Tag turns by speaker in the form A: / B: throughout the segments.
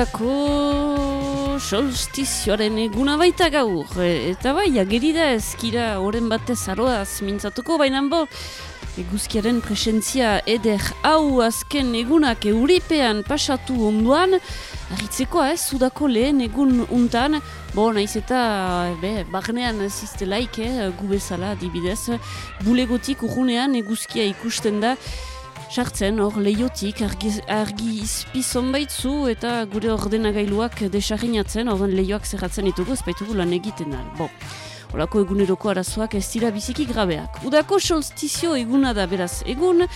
A: udako solstizioaren eguna baita gaur. E, eta bai, agerida ezkira oren batez aroaz mintzatuko, baina bo, eguzkiaren presentzia eder hau azken egunak euripean pasatu onduan, Arritzeko ez, udako lehen egun untan, bo naiz eta be, barnean ziztelaik, eh, gubezala dibidez, bulegotik urrunean eguzkia ikusten da, Sartzen hor lehiotik argi, argi izpizon baitzu eta gure ordenagailuak desarrinatzen, horren lehioak zerratzen ditugu, ez baitugu lan egiten da. Bo, horako eguneroko arazoak ez dira biziki grabeak. Udako solstizio eguna da beraz egun,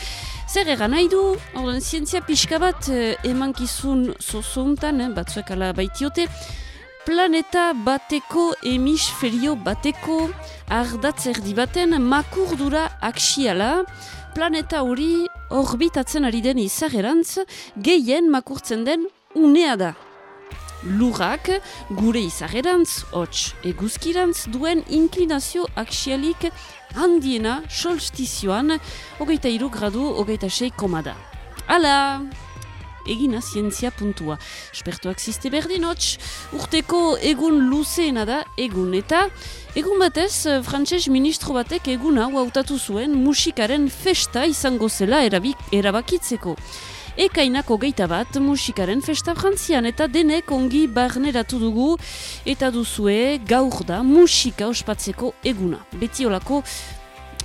A: zer egan nahi du, horren zientzia pixka bat eh, emankizun zozontan, eh, batzuek ala baitiote, planeta bateko emisferio bateko ardatzer dibaten makurdura aksiala, planeta hori orbitatzen ari den izagerantz gehien makurtzen den unea da. Lurrak gure izagerantz, hots eguzkirantz duen inklinazio aksialik handiena solstizioan hogeita iru gradu hogeita sei komada. Hala! egina zientzia puntua. Espertuak ziste berdin, hotx, urteko egun luzeena da egun. Eta egun batez, frantses ministro batek egun hau hautatu zuen musikaren festa izango zela erabik, erabakitzeko. Ekainako geita bat musikaren festa frantzian eta denek ongi barneratu dugu eta duzue gaur da musika ospatzeko eguna. Beti olako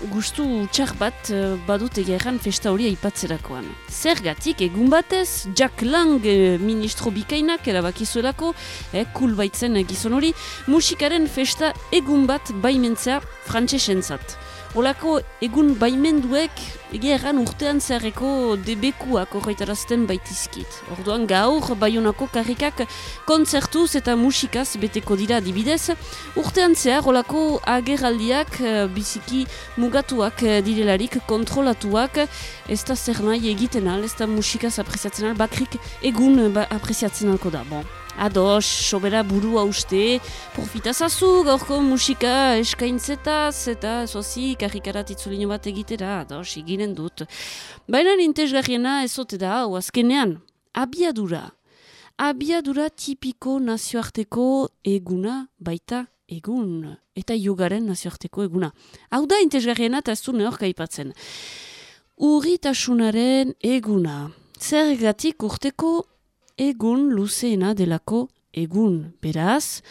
A: gustu txar bat uh, badut egeran festa hori aipatzerakoan. Zergatik egun batez, Jack Lang uh, ministro bikainak erabakizuelako, eh, kul baitzen gizon hori, musikaren festa egun bat baimentzea frantsesentzat. Olako egun baimenduek egia erran urtean zeharreko debekuak horretarazten baitizkit. Orduan gaur baionako karrikak kontzertuz eta musikaz beteko dira dibidez. Urtean zehar olako agerraldiak eh, biziki mugatuak eh, direlarik kontrolatuak ez da zer nahi egiten al, ez da musikaz apreziatzen al, bakrik egun ba, apreziatzen alko da. Bon. Ados, sobera buru hauste, profitazazu gaurko musika eskaintzetaz eta zozi karrikarat itzulino bat egitera, ados, iginen dut. Baina nintezgarriena ezote da, hau azkenean, abiadura. Abiadura tipiko nazioarteko eguna baita egun. Eta jugaren nazioarteko eguna. Hau da intezgarriena eta ez du neorka ipatzen. Urritasunaren eguna. Zergatik urteko egun luzeena delako egun. Beraz,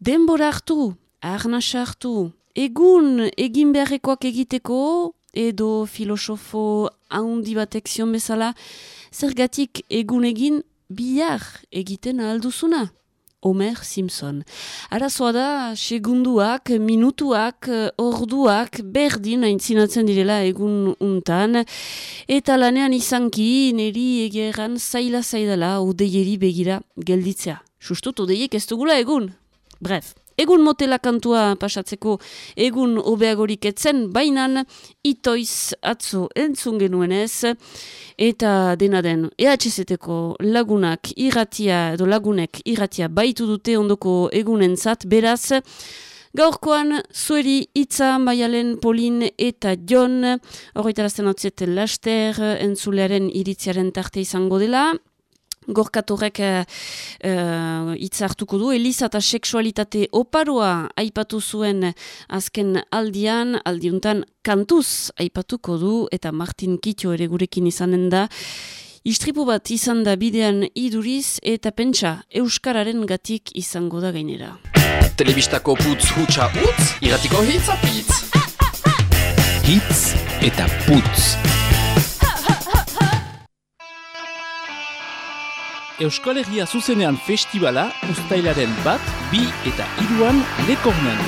A: denbora hartu, arnas hartu, egun egin beharrekoak egiteko, edo filosofo haundi batek zion bezala, zergatik egun egin bihar egiten alduzuna. Homer Simpson. Arazoa da, segunduak, minutuak, orduak, berdin aintzinatzen direla egun untan, eta lanean izanki, neri egeran zaila zaidala, odeieri begira gelditzea. Sustut, odeiek ez dugula egun. Bref, egun motela kantua pasatzeko egun obeagorik etzen, bainan itoiz atzo entzun genuenez, eta dena den EHZ-eko lagunak irratia, edo lagunek irratia baitu dute ondoko egunentzat, beraz, Gaurkoan, zueri itza, maialen, polin eta jon, horretarazten hau laster, entzulearen iritziaren tarte izango dela, gorkatorek uh, uh, hartuko du, Elisa eta seksualitate oparoa aipatu zuen azken aldian, aldiuntan kantuz aipatuko du, eta Martin Kitio ere gurekin izanen da, Istripu bat izan da bidean iduriz eta pentsa Euskararen gatik izango da gainera.
B: Telebistako putz hutsa utz, iratiko hitz apitz. Hitz eta putz. Euskal Herria zuzenean festivala ustailaren bat, bi eta iruan lekornen.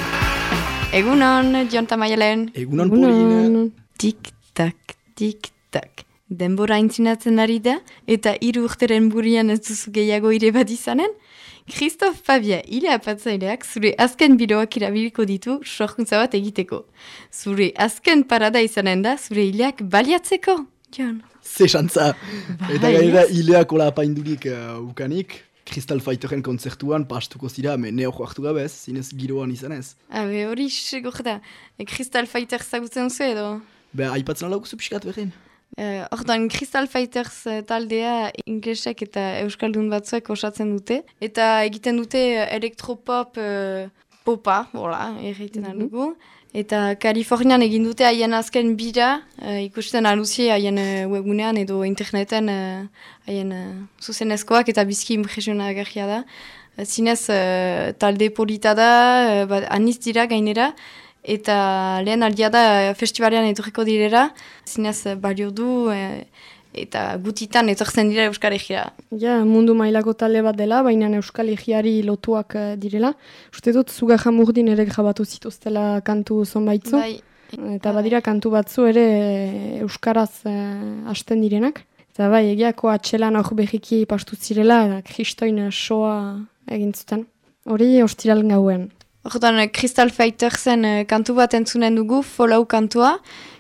C: Egunon, Jonta Maialen.
D: Egunon, Egunon.
C: Tik-tak, tik-tak. Denbora intzinatzen ari da, eta hiru urteren burian ez duzu gehiago ire bat izanen? Christoph Fabia, hile apatzaileak, zure azken biloak irabiliko ditu sorkuntza bat egiteko. Zure azken parada izanen da, zure hileak baliatzeko, Jon
D: ze xantza. Bai, eta gaira hileak ola apaindurik uh, ukanik, Crystal Fighteren konzertuan pastuko zira, me neo joartu gabez, zinez giroan izan ez.
C: Habe, hori segor da. E, Crystal Fighter zagutzen zu edo?
D: Be, aipatzen alauk zu pixkat behin.
C: Uh, Orduan, Crystal Fighters uh, taldea inglesek eta euskaldun batzuek osatzen dute. Eta egiten dute elektropop uh, popa, hola, erreiten mm dugu. Eta Kalifornian egin dute haien azken bira, uh, ikusten aluzi haien uh, webunean edo interneten haien uh, zuzenezkoak eta bizki impresiona agerria da. Zinez talde polita da, bat, aniz dira gainera, eta lehen aldia da festivalean etorriko direra, zinez balio du e, eta gutitan etortzen dira Euskal Egia.
E: Ja, mundu mailako talde bat dela, baina Euskal Egiari lotuak uh, direla. Uste dut, zuga jamurdin ere grabatu zituztela kantu zonbaitzu. Bai. Eta badira kantu batzu ere eh, Euskaraz uh, hasten direnak. Eta bai, egiako atxelan hor behiki pastu zirela, kristoin soa egin zuten. Hori ostiral gauen.
C: Hortan, eh, Crystal Fightersen uh, kantu bat entzunen dugu, follow kantua,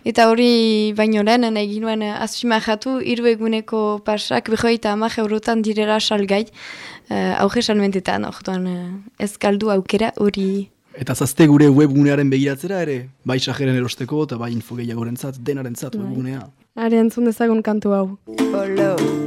C: eta hori baino lehen, nahi ginuen uh, azpimajatu, iru eguneko pasak, behoi eta amak eurotan direla salgai, uh, auge salmentetan, hortan, uh, ez kaldu aukera hori.
D: Eta zazte gure webgunearen begiratzera ere, bai sajeren erosteko eta bai infogeiagoren zat, denaren zat bai. webgunea.
E: Are entzun dezagun kantu hau.
C: Follow.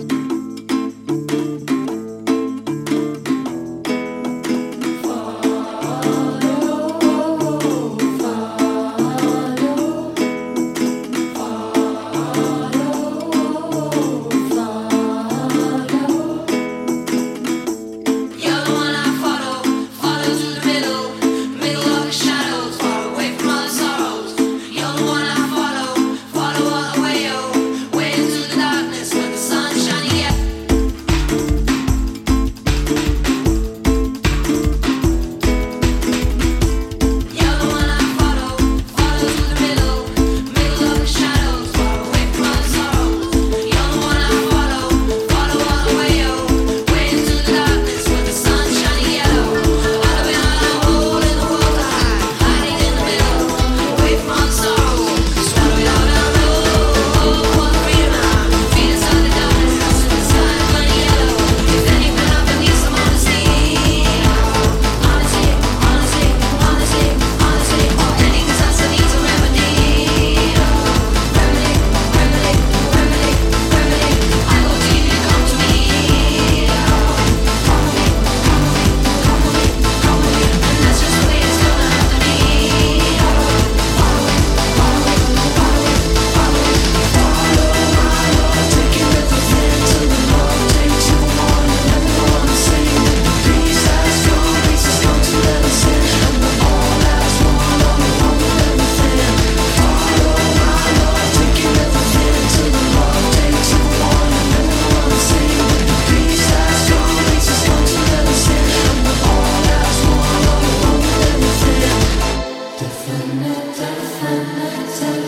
A: Infinitely,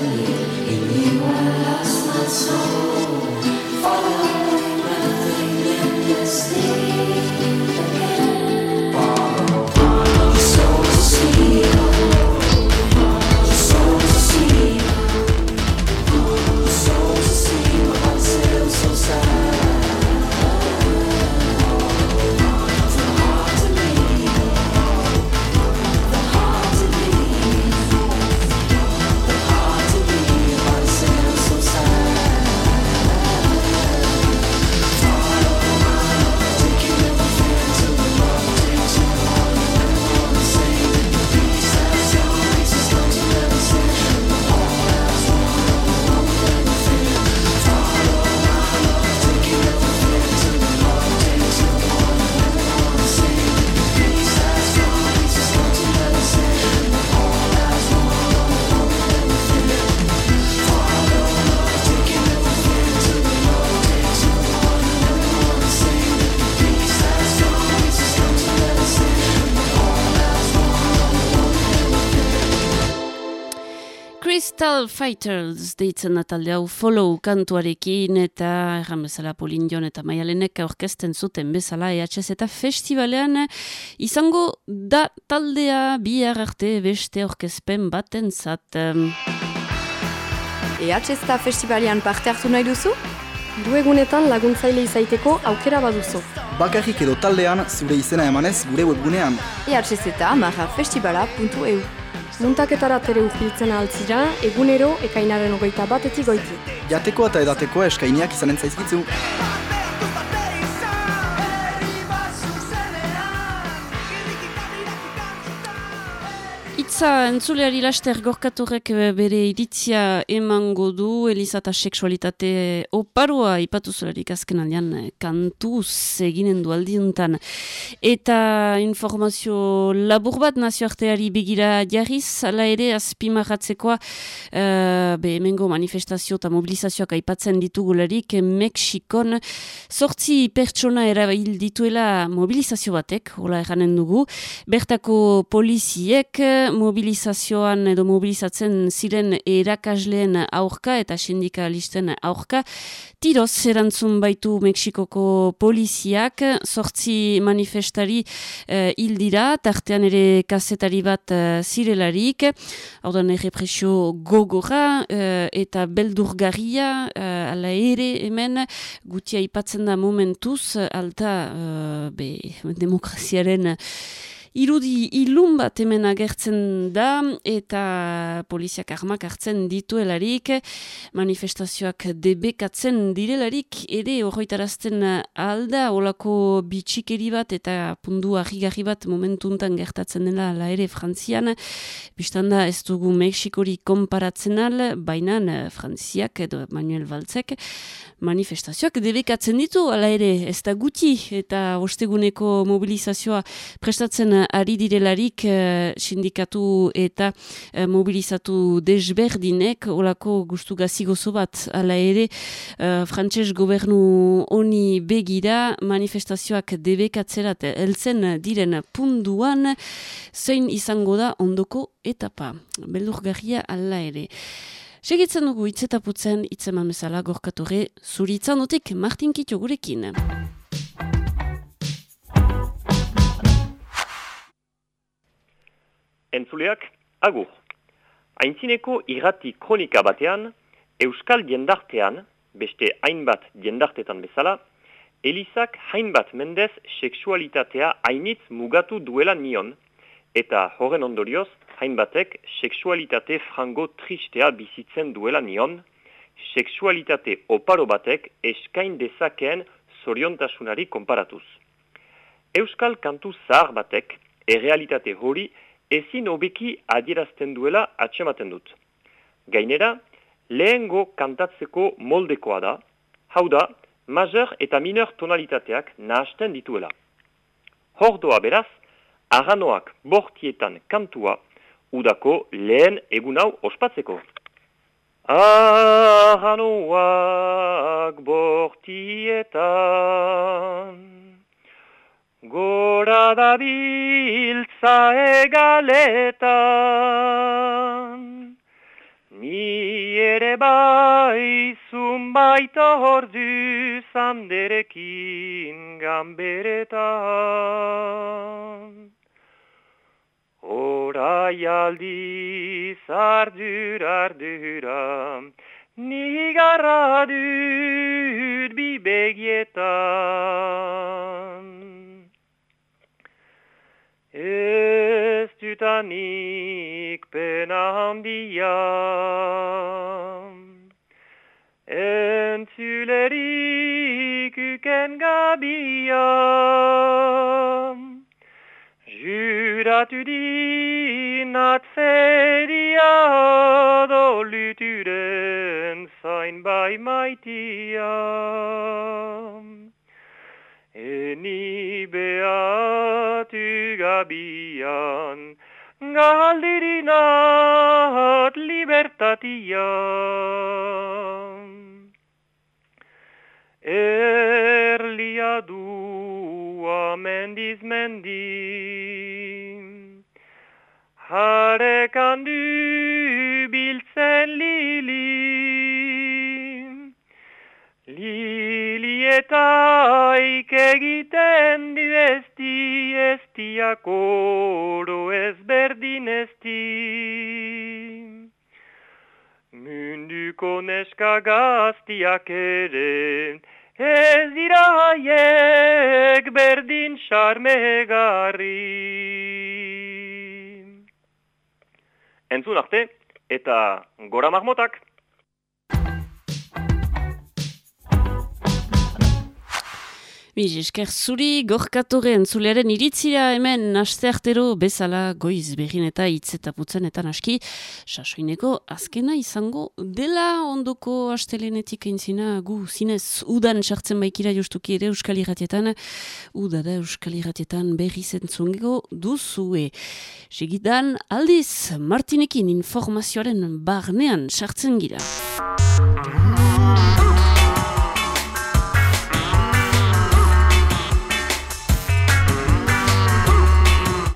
A: in you I lost my soul. Follow Fighters deitzen da talde hau follow kantuarekin eta erran bezala Polindion eta Maialenek aurkezten zuten bezala EHS eta festivalean izango da taldea bihar arte beste aurkezpen baten zat.
C: EHS eta festivalean parte hartu nahi duzu?
E: Du egunetan laguntzaile izaiteko aukera baduzu.
F: Bakarrik edo taldean zure izena emanez gure webgunean.
C: EHS eta marrafestivala.eu
E: Muntaketara tere urbiltzen altzira, egunero ekainaren hogeita batetik goiti.
F: Jateko eta edateko eskainiak izanen zaizkitzu.
A: Itza entzuleari laster gorkatorek eh, bere iritzia emango du Eliza eta seksualitate oparua ipatu zularik azken aldean eh, kantuz eginen du aldiuntan. Eta informazio labur bat nazioarteari begira jarriz, ala ere azpimarratzekoa uh, be emengo manifestazio eta mobilizazioak aipatzen ditugularik Mexikon sortzi pertsona erabil dituela mobilizazio batek, hola erranen dugu, bertako poliziek mobilizazioan edo mobilizatzen ziren erakasleen aurka eta sindikalisten aurka. Tiroz erantzun baitu Mexikoko poliziak, sortzi manifestari uh, hildira, tartean ere kazetari bat uh, zirelarik, hau da represio gogora uh, eta beldurgarria, uh, ala ere hemen, gutia ipatzen da momentuz, alta be, demokraziaren irudi ilun bat hemen agertzen da eta poliziak armak hartzen dituelarik manifestazioak debekatzen direlarik ere horretarazten alda olako bitxikeri bat eta pundu ahigarri bat momentuntan gertatzen dela la ere frantzian. Biztanda ez dugu Mexikori konparatzen al baina frantziak edo Manuel Baltzek manifestazioak debekatzen ditu ala ere ez da guti eta osteguneko mobilizazioa prestatzen ari direlarik uh, sindikatu eta uh, mobilizatu desberdinek olako gustu gazigozo bat. Ala ere uh, frantses gobernu honi begira manifestazioak debekatzerat heltzen diren punduan zein izango da ondoko etapa. Beldurgarria ala ere. Segitzen dugu itzetaputzen itzeman bezala gorkatore zuritzan dutik Martin Kito gurekin.
G: Entzuleak, agur. Aintzineko irrati kronika batean, Euskal jendartean, beste hainbat jendartetan bezala, Elizak hainbat mendez seksualitatea hainitz mugatu duela nion, eta horren ondorioz, hainbatek seksualitate frango tristea bizitzen duela nion, seksualitate oparo batek eskain dezakeen zoriontasunari konparatuz. Euskal kantu zahar batek, errealitate hori, ezin hobeki adierazten duela atxematen dut. Gainera, lehengo kantatzeko moldekoa da, hau da, majeur eta mineur tonalitateak nahasten dituela. Hordoa beraz, aranoak bortietan kantua, udako lehen egun hau ospatzeko. Aranoak bortietan Gora da biltza egaletan, ni ere bai zunbaita ordu zanderekin gamberetan. Horai aldiz ardur ardura, ni garra dut bibegietan. Ez dutanik pena handia Entzulerik uken gabia Juratu din atzeria Doluturen zain bai maitia Eni beatu gabian, galdirinat libertatia. Erlia dua mendiz mendi, harekan du biltzen lili, Lilietaik egiten du esti, estiak oro ezberdin esti. Munduko neska gaztiak ere, ez dira haiek berdin charmegarri. Entzun arte, eta gora marmotak!
A: Biz, esker zuri gorkatoren zulearen iritzira hemen nasteartero bezala goiz behin eta hitz eta naski sasoineko azkena izango dela ondoko astelenetik eintzina gu zinez udan sartzen baikira justuki ere Euskal Iratietan udada Euskal Iratietan berri zentzungego duzue. Segidan aldiz Martinekin informazioaren barnean sartzen gira.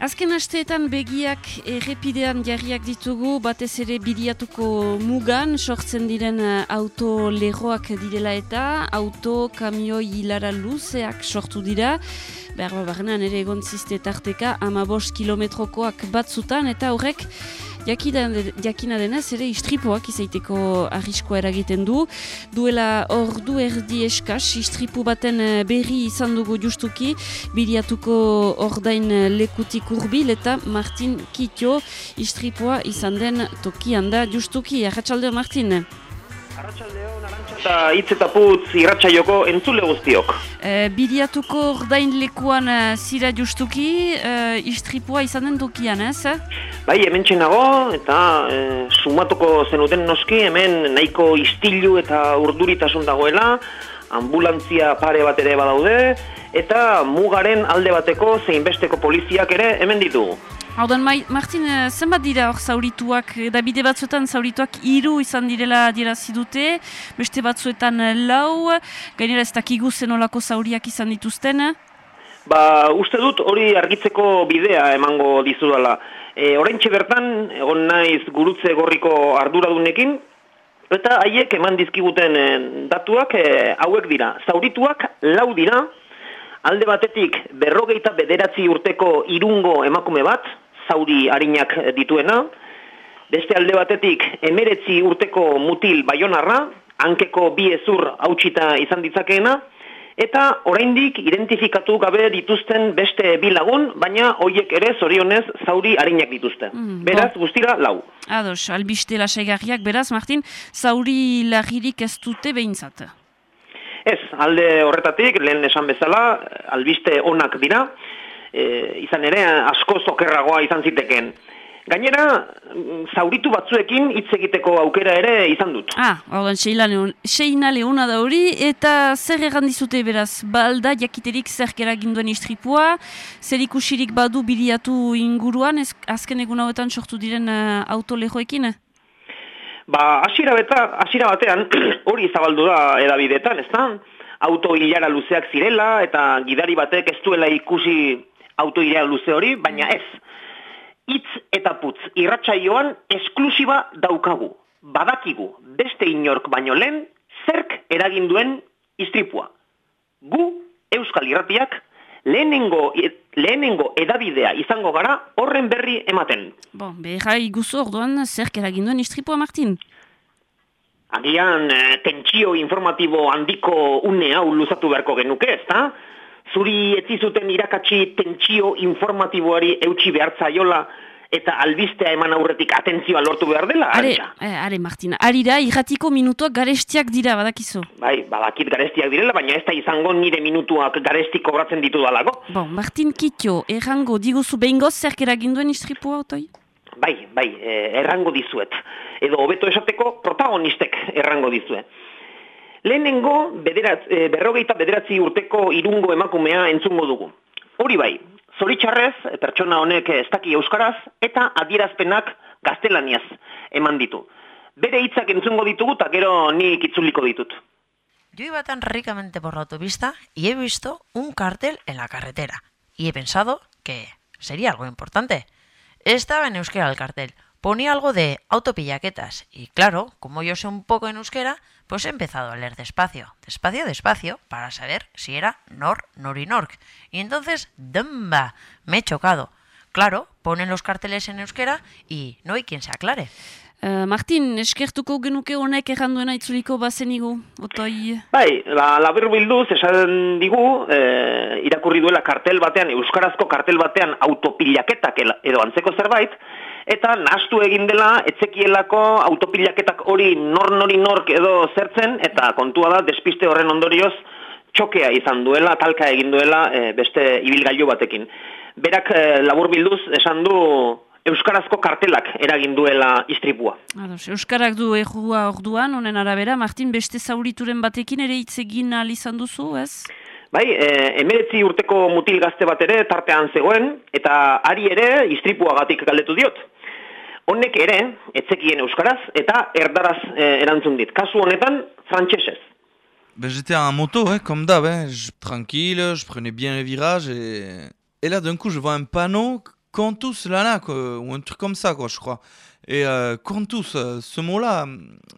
A: Azken asteetan begiak errepidean jarriak ditugu, batez ere bidiatuko mugan, sortzen diren eh, auto lehoak direla eta auto kamioi hilara luzeak sortu dira. Behar barrenan ere egon ziste tarteka, ama kilometrokoak batzutan eta horrek jakina denez ere istripuak izaiteko arriskoa eragiten du. Duela ordu erdi eskas istripu baten eh, berri izan dugu justuki, biriatuko ordain lekutik urbil eta Martin Kitio istripua izan den tokian da justuki. Arratxalde Martin?
H: Eta hitz eta putz irratxaioko entzule guztiok.
A: E, Bidiatuko ordain lekuan uh, zira justuki, uh, istripua izan den tokian, ez?
H: Bai, hemen txenago, eta e, sumatuko zenuten noski, hemen nahiko istilu eta urduritasun dagoela, ambulantzia pare bat ere badaude, eta mugaren alde bateko zein besteko poliziak ere hemen ditugu.
A: Hau Martin, eh, zenbat dira hor zaurituak, eh, da bide batzuetan zaurituak hiru izan direla dira zidute, beste batzuetan eh, lau, gainera ez dakigu zenolako zauriak izan dituzten?
H: Ba, uste dut hori argitzeko bidea emango dizudala. E, Horain bertan, egon naiz gurutze gorriko arduradunekin, eta haiek eman dizkiguten datuak hauek dira. Zaurituak lau dira, alde batetik berrogeita bederatzi urteko irungo emakume bat, zauri harinak dituena, beste alde batetik emeretzi urteko mutil baionarra, hankeko bi ezur hautsita izan ditzakeena, eta oraindik identifikatu gabe dituzten beste bi lagun, baina hoiek ere zorionez zauri harinak dituzte. Mm, beraz, guztira, lau.
A: Ados, albiste lasaigarriak, beraz, Martin, zauri lagirik ez dute behintzat.
H: Ez, alde horretatik, lehen esan bezala, albiste onak dira, e, izan ere asko zokerragoa izan ziteken. Gainera, zauritu batzuekin hitz egiteko aukera ere izan dut.
A: Ah, hau seina leuna da hori, eta zer egan dizute beraz, balda jakiterik zer geraginduen istripua, zer ikusirik badu biliatu inguruan, ez, azken egun hauetan sortu diren uh, auto lehoekin?
H: Ba, asira, beta, asira batean, hori zabaldu da edabidetan, ez da? Auto hilara luzeak zirela, eta gidari batek ez duela ikusi auto luze hori, baina ez. Itz eta putz, irratsaioan esklusiba daukagu. Badakigu, beste inork baino lehen, zerk eraginduen istripua. Gu, Euskal Irratiak, lehenengo, lehenengo edabidea izango gara horren berri ematen.
A: Bo, behar iguzu orduan zerk eraginduen istripua, Martin?
H: Agian, eh, tentsio informatibo handiko une hau luzatu beharko genuke, ezta? Zuri etzizuten irakatsi tentsio informatiboari eutxi behartzaiola eta albistea eman aurretik atentzioa lortu behar dela.
A: Are, eh, are Martina, ari da, irratiko minutuak garestiak dira, badakizu.
H: Bai, badakit garestiak direla, baina ez da izango nire minutuak garestik kobratzen ditu dalago.
A: Bon, Martin Kitio, errango, diguzu behingoz zerk eraginduen istripua, otoi?
H: Bai, bai, eh, errango dizuet. Edo, hobeto esateko, protagonistek errango dizuet. Lehenengo, bederat, e, berrogeita bederatzi urteko irungo emakumea entzungo dugu. Hori bai, zoritxarrez, pertsona honek ez daki euskaraz, eta adierazpenak gaztelaniaz eman ditu. Bere hitzak entzungo ditugu, eta gero nik itzuliko ditut.
I: Yo iba tan ricamente por la autopista y he visto un cartel en la carretera. Y he pensado que sería algo importante. Estaba en euskera el cartel. Ponía algo de autopillaquetas. Y claro, como yo sé un poco en euskera, Pues he empezado a leer despacio, despacio, despacio, para saber si era Nor, Norinork. Y entonces, ¡dumba! Me he chocado. Claro, ponen los carteles en euskera y no hay quien se aclare.
A: Uh, Martin, eskertuko genuke honek erranduena itzuliko bazenigu, otoi?
H: Bai, la, labur bilduz, esan digu, eh, irakurri duela kartel batean, euskarazko kartel batean autopilaketak edo antzeko zerbait, eta nastu egin dela etzekielako autopilaketak hori nor nori nork edo zertzen eta kontua da despiste horren ondorioz txokea izan duela, talka egin duela beste ibilgailu batekin. Berak labur bilduz esan du Euskarazko kartelak eragin duela istripua.
A: Ados, Euskarak du egua orduan, honen arabera, Martin, beste zaurituren batekin ere hitz egin izan duzu, ez?
H: Bai, e, emeretzi urteko mutil gazte bat ere tartean zegoen, eta ari ere istripuagatik galdetu diot. Honek ere, etzekien Euskaraz, eta erdaraz e, erantzun dit. Kasu honetan,
J: j'étais en moto, eh, comme d'hab, eh. Tranquille, je prenais bien les virages, et, et là, d'un coup, je vois un panneau Contus Lana, quoi, ou un truc comme ça, quoi, je crois. Et euh, Contus, euh, ce mot-là,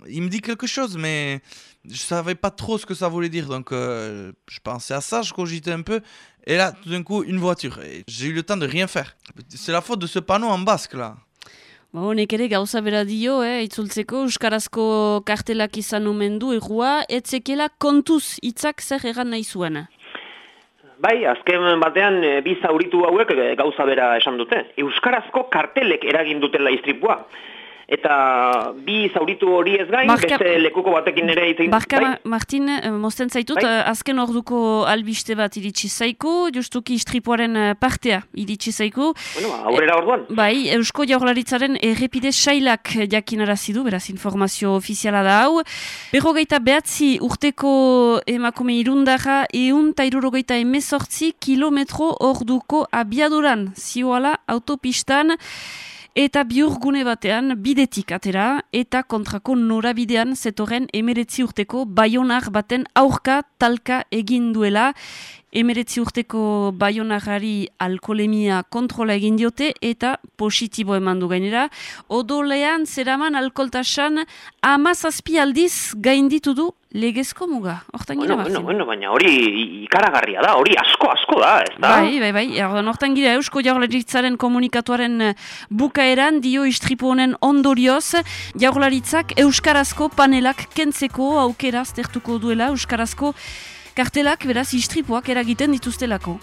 J: il me dit quelque chose, mais je savais pas trop ce que ça voulait dire. Donc, euh, je pensais à ça, je cogitais un peu. Et là, tout d'un coup, une voiture. J'ai eu le temps de rien faire. C'est la faute de ce panneau en basque, là.
A: Honek ere gauza bera dio, eh, itzultzeko Euskarazko kartelak izan omen du errua, etzekela kontuz hitzak zer egan nahi zuen.
H: Bai, azken batean e, bi zauritu hauek e, gauza bera esan dute. Euskarazko kartelek eragin dutela istripua eta bi zauritu hori ez gain, Barka, beste lekuko batekin ere egin.
A: Barka, bai? Martin, eh, mosten zaitut, bai? Eh, azken orduko albiste bat iritsi zaiku, justuki istripuaren eh, partea iritsi zaiku.
H: Bueno, aurrera orduan.
A: bai, Eusko Jaurlaritzaren errepide sailak jakinarazi du, beraz informazio ofiziala da hau. Berrogeita behatzi urteko emakume irundaja, eun ta irurogeita emezortzi kilometro orduko abiaduran, zioala autopistan, eta biurgune batean bidetik atera eta kontrako norabidean zetoren emeretzi urteko baionar baten aurka talka egin duela emeretzi urteko baionarari alkolemia kontrola egin diote eta positibo eman du gainera. Odolean zeraman alkoltasan amazazpi aldiz gainditu du legezko muga.
H: Hortan bueno, bueno, bueno, baina hori ikaragarria da, hori asko, asko da, ez da?
A: Bai, bai, bai, hortan gira Eusko Jaurlaritzaren komunikatuaren eh, bukaeran dio istripu honen ondorioz, Jaurlaritzak Euskarazko panelak kentzeko aukera zertuko duela Euskarazko kartelak beraz istripuak eragiten dituztelako.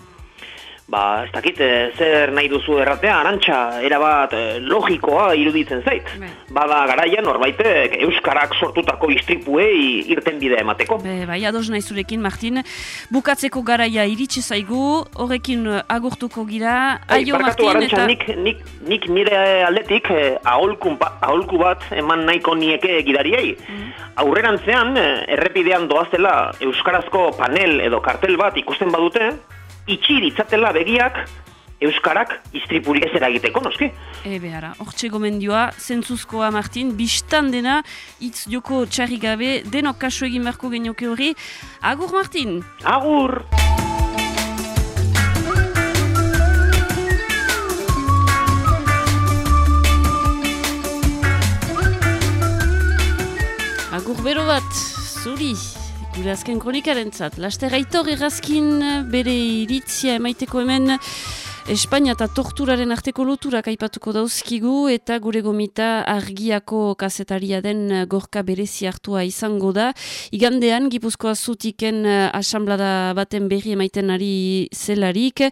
H: Ba, ez dakit, eh, zer nahi duzu erratea, arantxa, erabat eh, logikoa iruditzen zait. Be. Bada garaia norbaitek Euskarak sortutako istripuei irten bidea emateko.
A: Be, bai, ados nahi zurekin, Martin. Bukatzeko garaia iritsi zaigu, horrekin eh, agurtuko gira.
H: Bai, Aio, Martin, arantxa, eta... nik, nik, nik nire aldetik aholku, aholku bat eman nahiko nieke gidariei. Mm. Aurrerantzean, errepidean doazela Euskarazko panel edo kartel bat ikusten badute, itxi ditzatela begiak Euskarak istripurik ez eragiteko, noski?
A: E, behara, hortxe gomendioa, zentzuzkoa Martin, biztan dena, itz joko txarri gabe, denok kaso egin beharko genioke hori. Agur, Martin!
H: Agur!
A: Agur bero bat, zuri! Gure azken kronikaren zat. Laster aitor errazkin bere iritzia emaiteko hemen Espainia eta torturaren arteko loturak aipatuko dauzkigu eta gure gomita argiako kasetaria den gorka berezi hartua izango da. Igandean, Gipuzkoa zutiken eh, asamblada baten berri emaiten ari zelarik,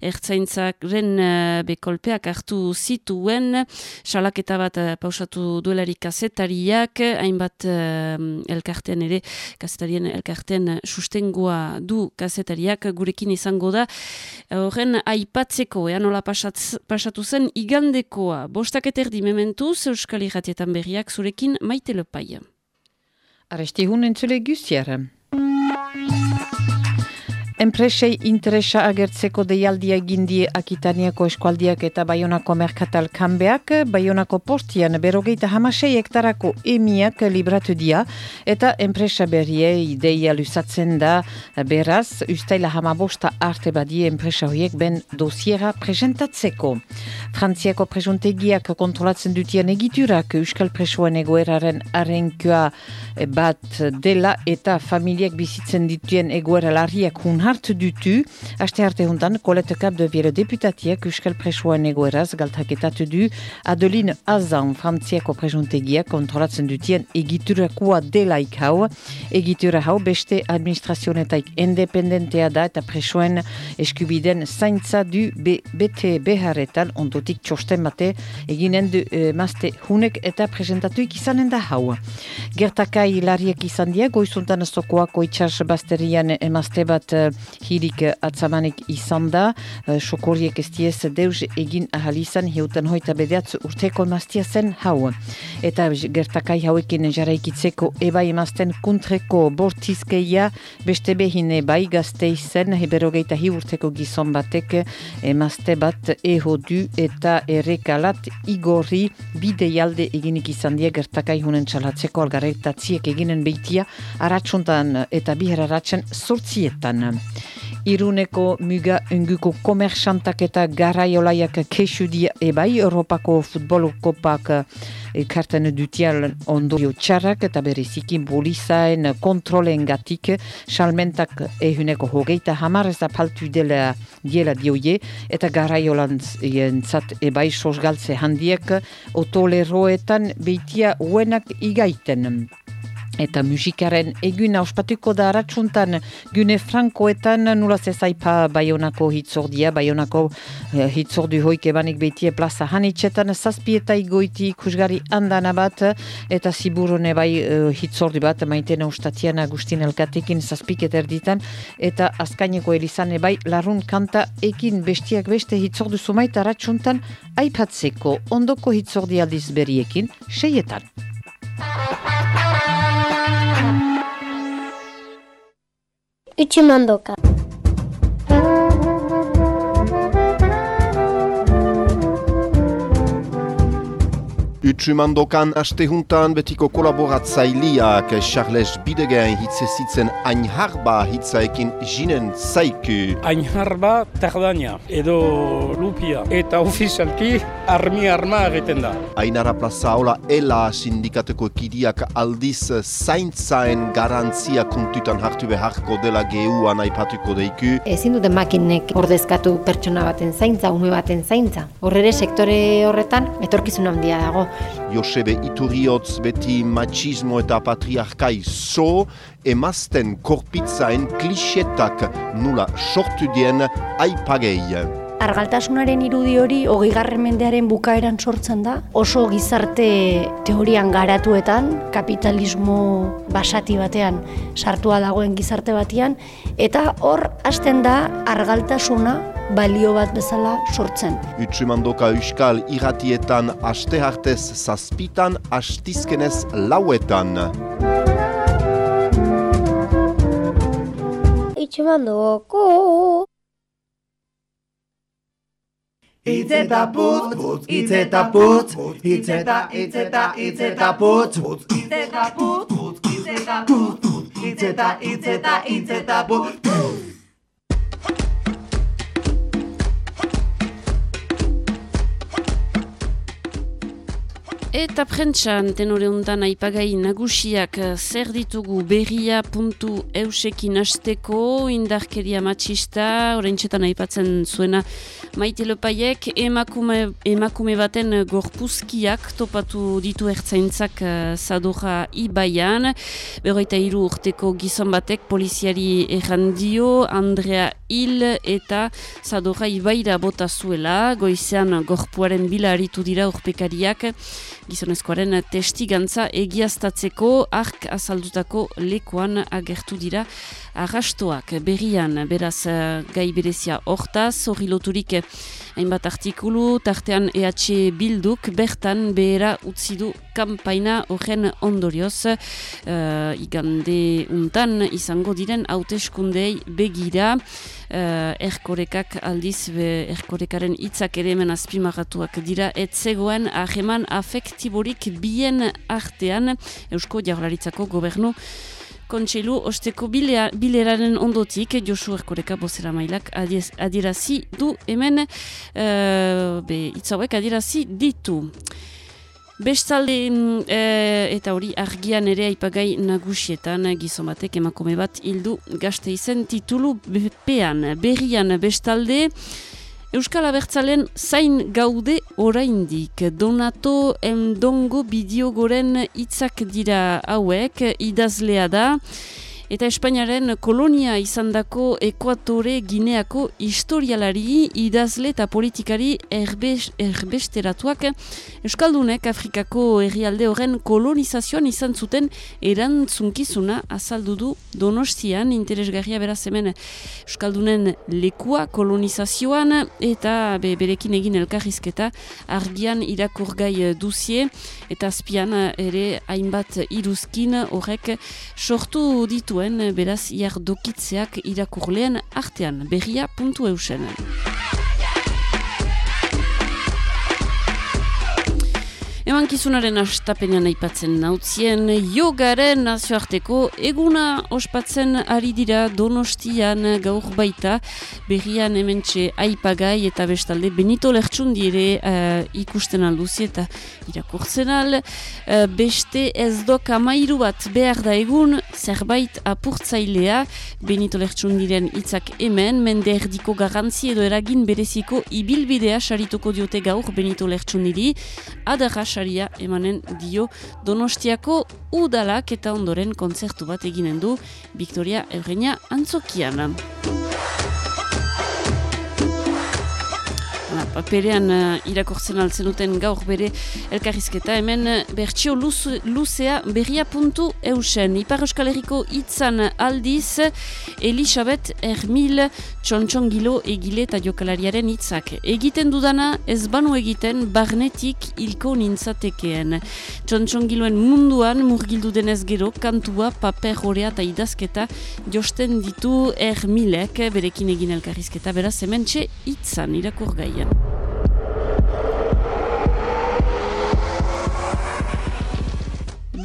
A: ertzaintzaren eh, bekolpeak hartu zituen, salaketa bat eh, pausatu duelarik kasetariak, hainbat elkarten ere, kasetarien elkarten sustengoa du kasetariak gurekin izango da. Horren, aipat pasatzeko, ea nola pasatu zen igandekoa. Bostak eterdi mementuz, Euskal Iratietan berriak zurekin maite lopai.
K: Arresti hun entzule guztiara. Enpresei interesa agertzeko deialdia gindie Akitaniako eskualdiak eta Bayonako merkatal kanbeak, Bayonako postian berogeita hamasei hektarako emiak libratu dia, eta enpresa berrie ideia lusatzen da beraz, ustaila hamabosta arte badie enpresa horiek ben dosiera presentatzeko. Frantziako presuntegiak kontrolatzen dutien egiturak Euskal Presoen egoeraren arenkua bat dela eta familiak bizitzen dituen egoera larriak hun hart dutu, aste arte hundan, kolete kap de viere deputatiak Euskal Presoan egoeraz galtaketatu du Adeline Azan frantziako presuntegia kontrolatzen dutien egiturakua delaik hau. Egitura hau beste administrazionetaik independentea da eta presoen eskubiden zaintza du be, bete beharretan ondotik txosten bate eginen du e, mazte hunek eta presentatuik izanen da hau. Gertakai lariek izan dia, goizuntan zokoako itxas basterian emazte bat uh, hirik atzamanik izan da, sokoriek ez diez deus egin ahalizan hiutan hoita bedeatz urteko emaztia zen hau. Eta gertakai hauekin jaraikitzeko eba emazten kuntreko bortizkeia beste behin bai gazte izen heberogeita hi urteko gizon batek emazte bat eho du eta errekalat igorri bideialde eginik izan die gertakai hunen txalatzeko algarretatziek eginen beitia aratsuntan eta biher aratzen sortzietan. Iruneko muga unguko komersantak eta garaiolaiak kesudia ebai Europako futbolokopak ekarten dutial ondorio txarrak eta berezikin bolizaen kontrolen gatik salmentak ehuneko hogeita hamar ez apaltu dela diela dioie eta garaiolan zat ebai sosgaltze handiek otoleroetan beitia uenak igaiten. Eta musikaren egun auspatuko da aratsuntan gune frankoetan nula zezaipa baionako hitzordia, baionako eh, hitzordu hoik ebanik behitie plaza hanitxetan, zazpieta igoiti ikusgari andana bat, eta ziburone bai eh, hitzordu bat, maitena ustatian Agustin Elkatekin zazpiket erditan, eta azkaineko elizane bai larun kanta ekin bestiak beste hitzordu zumait aratsuntan aipatzeko ondoko hitzordi aldiz beriekin, seietan.
L: Utsumandoka.
M: Utsumandokan astehuntan betiko kolaboratzaileak Charles Bidegen hitze zitzen Ainharba hitzaekin jinen zaiku.
N: Ainharba tardania edo lupia eta ofizialki armi arma egiten da.
M: Ainara plaza hola ela sindikateko ekidiak aldiz zaintzaen garantzia kuntutan hartu beharko dela geuan aipatuko deiku.
O: Ezin dute makinek ordezkatu pertsona baten zaintza, ume baten zaintza. Horrere sektore horretan etorkizun handia dago.
M: Josebe Iturriotz beti machismo eta patriarkai zo, emazten korpitzaen klixetak nula sortu dien aipagei.
P: Argaltasunaren irudi hori hogeigarren mendearen bukaeran sortzen da. Oso gizarte teorian garatuetan, kapitalismo basati batean sartua dagoen gizarte batean, eta hor hasten da argaltasuna balio bat bezala sortzen.
M: Utsumandoka euskal irratietan aste hartez zazpitan, astizkenez lauetan.
L: Utsumandoko!
Q: Itz eta putz, itz eta putz, itz eta, itz eta, itz eta putz, itz eta putz, itz eta putz, itz eta, itz eta, itz eta putz.
A: Eta prentxan tenore undan aipagai nagusiak eh, zer ditugu berria puntu eusekin asteko indarkeria matxista, oraintxetan aipatzen zuena maite lopaiek emakume, emakume baten gorpuzkiak topatu ditu ertzaintzak uh, ibaian. Berroita hiru urteko gizon batek poliziari errandio, Andrea Hil eta zadorra ibaira bota zuela, goizean gorpuaren bila aritu dira urpekariak, gizonezkoaren testigantza egiaztatzeko ark azaldutako lekuan agertu dira arrastoak. Berrian beraz gai berezia hortaz, hori loturik hainbat artikulu, tartean EH Bilduk bertan behera utzi du kampaina horren ondorioz. Uh, igande untan izango diren hauteskundei begira uh, erkorekak aldiz be, erkorekaren hitzak ere hemen azpimagatuak dira etzegoen aheman afektiborik bien artean Eusko Jaurlaritzako gobernu Kontseilu, osteko bilea, bileraren ondotik, Josu Erkoreka bozera mailak adirazi du hemen, uh, be, itzauek adirazi ditu. Bestalde e, eta hori argian ere aipagai nagusietan gizon batek emakume bat hildu gazte izen titulu bepean. Berrian bestalde Euskal Abertzalen zain gaude oraindik. Donato endongo bideogoren hitzak dira hauek, idazlea da. Eta Espainiaren kolonia izandako Ekuatore Gineako historialari, idazle eta politikari erbesteratuak Euskaldunek Afrikako herrialde horren kolonizazioan izan zuten erantzunkizuna azaldu du Donostian. Interesgarria beraz hemen Euskaldunen lekua kolonizazioan eta be, berekin egin elkarrizketa argian irakurgai duzie. Eta azpian ere hainbat iruzkin horrek sortu ditu zituen beraz jardokitzeak irakurlean artean berria puntu eusen. Eman kizunaren astapenean aipatzen nautzien, jogaren nazioarteko eguna ospatzen ari dira donostian gaur baita, berrian hementxe aipagai eta bestalde Benito Lertxundi ere uh, ikusten alduzi eta irakurtzen al. Uh, beste ez dok amairu bat behar da egun, zerbait apurtzailea. Benito Lertxundiren hitzak hemen, mende erdiko garantzi edo eragin bereziko ibilbidea sarituko diote gaur Benito Lertxundiri, adarra saria emanen dio Donostiako udalak eta ondoren kontzertu bat eginen du Victoria Eugenia Antzokian. Paperean uh, irakortzen altzen duten gaur bere elkarrizketa hemen uh, bertxio luz, luzea berria puntu eusen. Ipar Euskal Herriko itzan aldiz Elisabeth Ermil txontxongilo egile eta jokalariaren hitzak. Egiten dudana ez banu egiten barnetik hilko nintzatekeen. Txontxongiloen munduan murgildu denez gero kantua, paper horea eta idazketa josten ditu Ermilek berekin egin elkarrizketa beraz hemen txe itzan irakur gaian.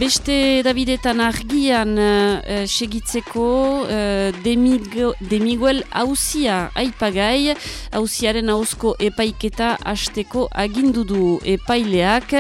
A: Beste Davidetan argian uh, segitzeko uh, demiguel hausia aipagai, hausiaren hauzko epaiketa hasteko agindu du epaileak,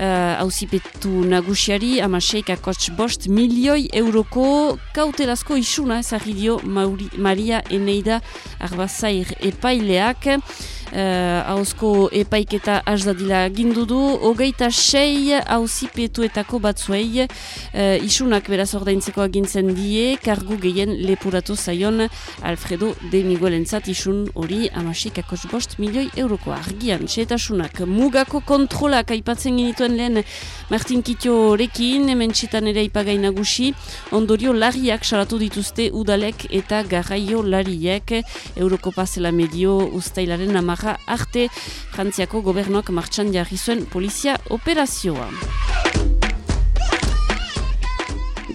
A: uh, nagusiari amaseik akotx bost milioi euroko kautelazko isuna ezagidio Maria Eneida Arbazair epaileak hauzko uh, epaiketa azdadila gindu du, hogeita sei hauzipetuetako batzuei uh, isunak beraz ordaintzeko agintzen die, kargu gehien lepuratu zaion Alfredo de Miguelentzat isun hori amasik akos bost milioi euroko argian, txetasunak mugako kontrolak aipatzen genituen lehen Martin Kitio rekin, hemen txetan ere ipagai nagusi, ondorio lariak salatu dituzte udalek eta garraio lariek. Euroko pasela medio ustailaren amak Navarra arte Frantziako gobernuak martxan jarri zuen polizia operazioa.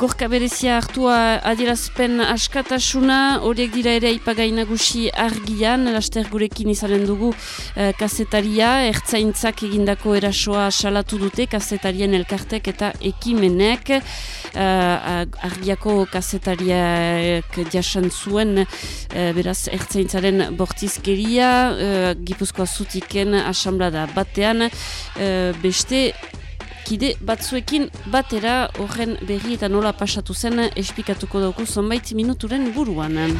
A: Gorka berezia hartua adierazpen askatasuna, horiek dira ere ipagai nagusi argian, laster gurekin izanen dugu eh, kasetaria, ertzaintzak egindako erasoa salatu dute, kasetarien elkartek eta ekimenek, eh, argiako kasetariak jasan zuen, eh, beraz, ertzaintzaren bortizkeria, eh, gipuzkoa zutiken asamblada batean, eh, beste, kide batzuekin batera horren berri eta nola pasatu zen espikatuko dugu zonbait minuturen buruan.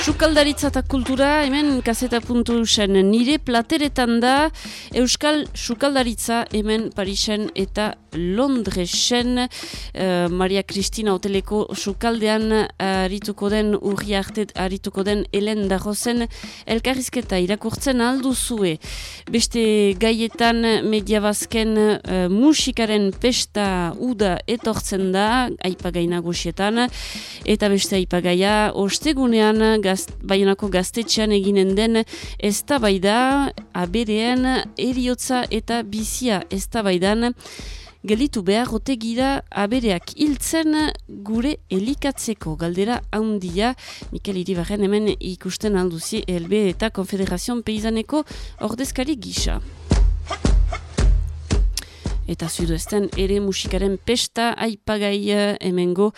A: Sukaldaritza eta kultura, hemen kaseta puntu zen nire plateretan da Euskal Sukaldaritza hemen Parisen eta Londresen uh, Maria Kristina Hoteleko Sukaldean arituko den urri artet arituko den Helen Darrozen elkarrizketa irakurtzen alduzue. Beste gaietan mediabazken uh, musikaren pesta uda etortzen da aipagaina gusietan eta beste aipagaia ostegunean gazt, baionako gaztetxean eginen den ez da aberean eriotza eta bizia ez da gelitu behar otegira abereak hiltzen gure elikatzeko galdera handia Mikel Iribarren hemen ikusten alduzi ELB eta Konfederazion Peizaneko ordezkari gisa eta zuduesten ere musikaren pesta aipagai eh, hemengo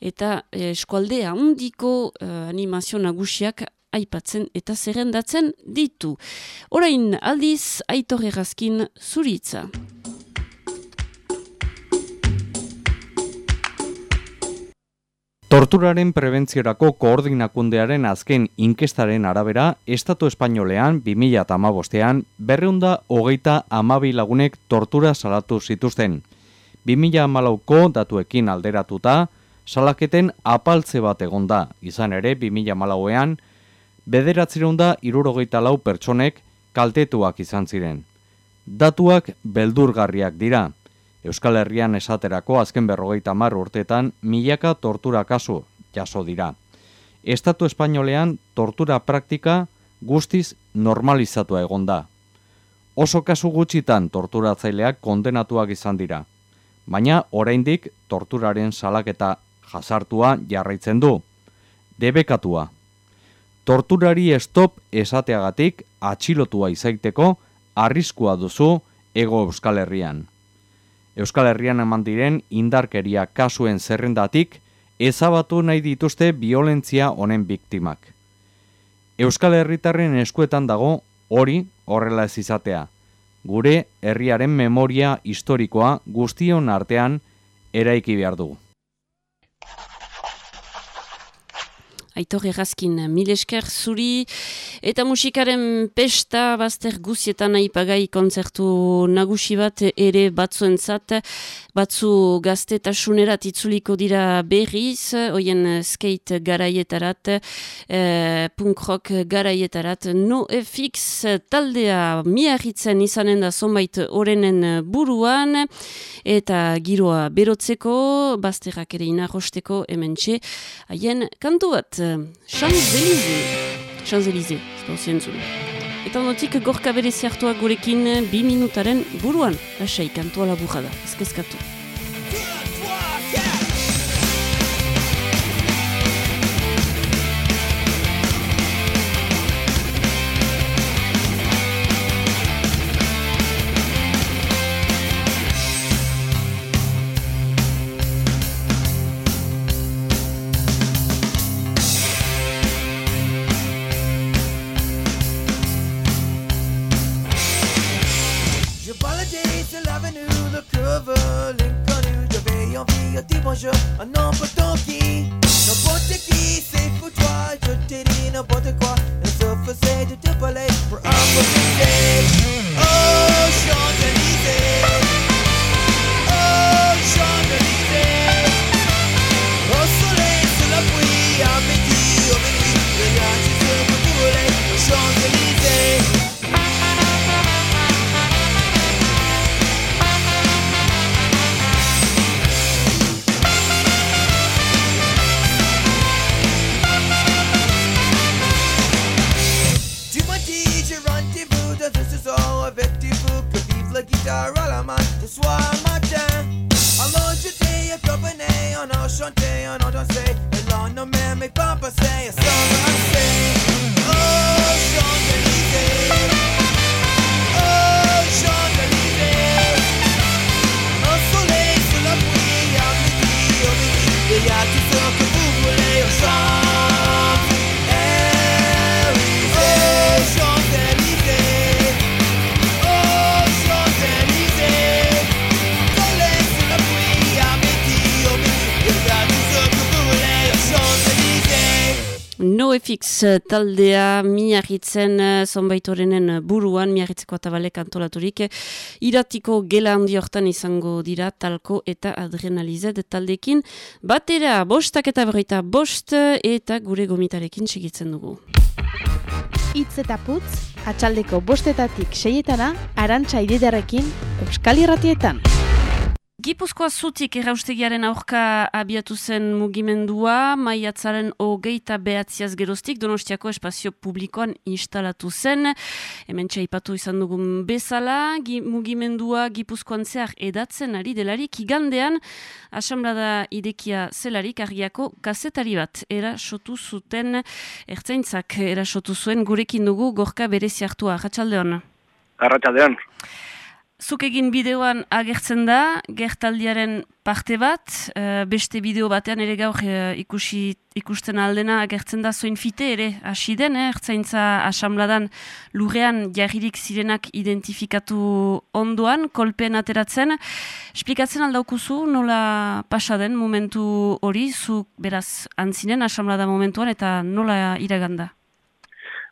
A: eta eh, eskualdea handiko uh, animazio nagusiak aipatzen eta zerrendatzen ditu. Orain aldiz, aitor errazkin zuritza.
R: Torturaren prebentziorako koordinakundearen azken inkestaren arabera, Estatu Espainolean 2008an berreunda hogeita amabi lagunek tortura salatu zituzten. 2008ko datuekin alderatuta, salaketen apaltze bat egonda, izan ere 2008ean, bederatzireunda irurogeita lau pertsonek kaltetuak izan ziren. Datuak beldurgarriak dira. Euskal Herrian esaterako azken berrogeita mar urtetan milaka tortura kasu jaso dira. Estatu espainolean tortura praktika guztiz normalizatua egonda. Oso kasu gutxitan torturatzaileak kondenatuak izan dira. Baina oraindik torturaren salaketa jasartua jarraitzen du. Debekatua. Torturari stop esateagatik atxilotua izaiteko arriskua duzu ego Euskal Herrian. Euskal Herrian eman diren indarkeria kasuen zerrendatik ezabatu nahi dituzte violentzia honen biktimak. Euskal Herritarren eskuetan dago hori horrela ez izatea. Gure herriaren memoria historikoa guztion artean eraiki behar dugu.
A: Aitor errazkin mil esker zuri. Eta musikaren pesta bazter guzietan aipagai kontzertu nagusi bat ere batzuentzat. Batzu gaztetasunerat itzuliko dira berriz, hoien skate garaietarat, eh, punk rock garaietarat, no fix taldea miarritzen izanen da zonbait orenen buruan. Eta giroa berotzeko, bazterrak ere inarrosteko hemen txe, haien kantu bat, Champs-Élysées. Champs-Élysées, ez da Eta ondotik gorka bere ziartuak gurekin bi minutaren buruan. Lasai, kantua laburra da, ezkezkatu.
S: manger un
A: NoFX taldea miarritzen eh, zonbaitorenen buruan, miarritzeko atabalek antolaturik, iratiko gela handi hortan izango dira talko eta adrenalizet taldekin. Batera, bostak eta berroita bost eta gure gomitarekin segitzen dugu.
T: Itz eta putz, atxaldeko bostetatik seietana, arantxa ididarekin, Euskal Irratietan.
A: Gipuzkoa zutik erraustegiaren aurka abiatu zen mugimendua, maiatzaren hogeita behatziaz geroztik, donostiako espazio publikoan instalatu zen. Hemen txaipatu izan dugun bezala, gi, mugimendua Gipuzkoan zehar edatzen ari delarik, igandean, asamblada idekia zelarik, argiako kazetari bat erasotu zuten, ertzaintzak erasotu zuen, gurekin dugu gorka berezi hartua, ratxaldeon.
U: Arratxaldean.
A: Zuk egin bideoan agertzen da, gertaldiaren parte bat, eh, beste bideo batean ere gaur eh, ikusi, ikusten aldena agertzen da zoin fite ere hasi den, eh, ertzaintza asamladan lurrean jarririk zirenak identifikatu ondoan, kolpen ateratzen. Esplikatzen aldaukuzu nola pasa den momentu hori, zuk beraz antzinen asamlada momentuan eta nola iraganda?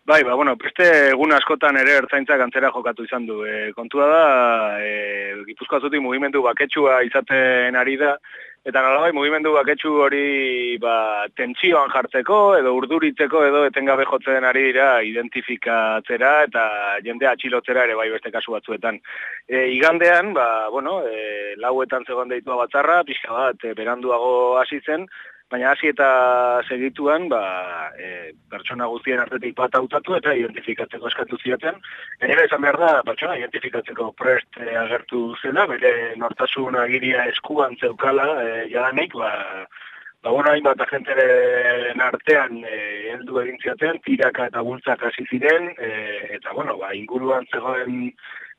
U: Bai, ba, bueno, beste egun askotan ere ertzaintzak antzera jokatu izan du. E, kontua da, e, Gipuzkoa zutik mugimendu baketsua izaten ari da, eta nolabai mugimendu baketsu hori ba, tentsioan jartzeko, edo urduritzeko, edo etengabe jotzen ari dira identifikatzera, eta jende atxilotzera ere bai beste kasu batzuetan. E, igandean, ba, bueno, e, lauetan zegoen deitua batzarra, pixka bat, e, beranduago hasi zen, baina hasi eta segituan, ba, e, pertsona guztien artetik bat hautatu eta identifikatzeko eskatu zioten. Gainera izan behar da, pertsona identifikatzeko prest e, agertu zela, bere nortasun agiria eskuan zeukala, e, jadanik, ba, ba, bueno, hainbat agenteren artean e, heldu egin ziaten, tiraka eta bultzak hasi ziren, e, eta, bueno, ba, inguruan zegoen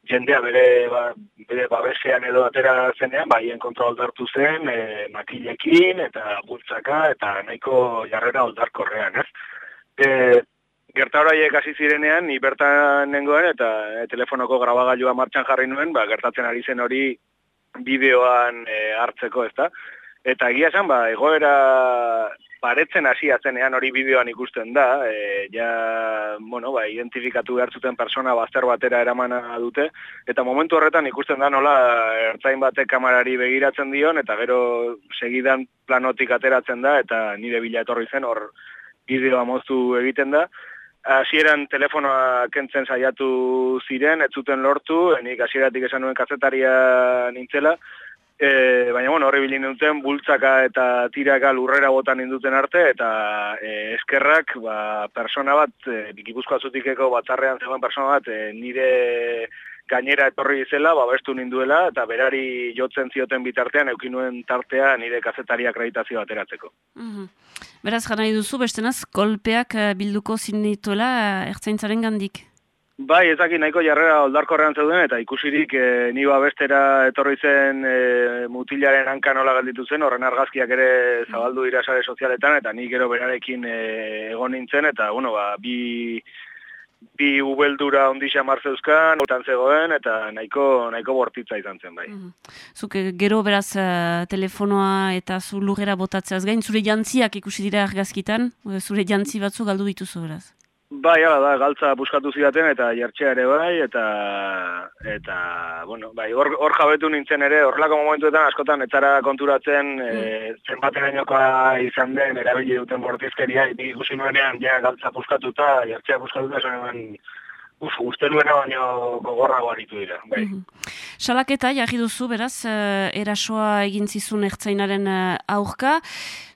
U: jendea bere, ba, bere babesean edo atera zenean, ba, hien kontra oldartu zen, e, makilekin eta bultzaka eta nahiko jarrera oldarkorrean, ez? E, Gerta horaiek hasi zirenean, ni bertan nengoen eta e, telefonoko grabagailua martxan jarri nuen, ba, gertatzen ari zen hori bideoan e, hartzeko, ezta? Eta egia esan, ba, egoera paretzen hasia zenean hori bideoan ikusten da, e, ja, bueno, ba, identifikatu behar zuten persona bazter batera eramana dute, eta momentu horretan ikusten da nola ertzain batek kamarari begiratzen dion, eta gero segidan planotik ateratzen da, eta nire bila etorri zen hor bideoa moztu egiten da, hasieran telefonoa kentzen saiatu ziren, ez zuten lortu, nik hasieratik esan nuen kazetaria nintzela, E, baina, bueno, horri bilin duten, bultzaka eta tiraka lurrera botan induten arte, eta e, eskerrak, ba, persona bat, e, bikipuzko azutikeko batzarrean zegoen persona bat, e, nire gainera etorri izela, ba, bestu ninduela, eta berari jotzen zioten bitartean, eukinuen tartea nire kazetaria akreditazio ateratzeko.
A: Mm Beraz, jana duzu, bestenaz, kolpeak eh, bilduko zinituela eh, ertzaintzaren gandik?
U: Bai, ezaki nahiko jarrera oldarkorrean zeuden eta ikusirik e, ni bestera etorri zen e, mutilaren hanka nola galditu zen, horren argazkiak ere zabaldu dira sare sozialetan eta ni gero berarekin e, egon nintzen eta bueno, ba, bi bi ubeldura ondixa marzeuzkan, utan zegoen, eta nahiko, nahiko bortitza izan zen, bai. Mm
A: Zuke gero beraz telefonoa eta zu lugera botatzeaz gain, zure jantziak ikusi dira argazkitan, zure jantzi batzu galdu dituzu beraz?
U: Bai, ala da, galtza buskatu zidaten eta jartxea ere bai, eta, eta bueno, bai, hor, hor jabetu nintzen ere, horrelako momentuetan askotan etzara konturatzen mm. e, zenbaten izan den, erabili duten bortizkeria, ikusi nuenean, ja, galtza buskatuta, jartxea buskatuta, esan Uf, uste nuena baino gogorra guaritu dira. Bai. Mm
A: Salaketa, jarri duzu, beraz, uh, erasoa egin zizun ertzainaren uh, aurka.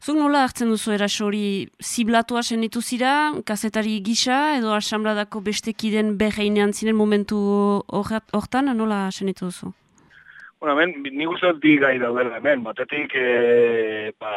A: Zuk nola hartzen duzu eraso hori ziblatua senitu zira, kazetari gisa, edo asambladako bestekiden beheinean zinen momentu hortan, nola senitu duzu?
U: Bueno, hemen, nik uste dut gai daudela, hemen, batetik, e, ba,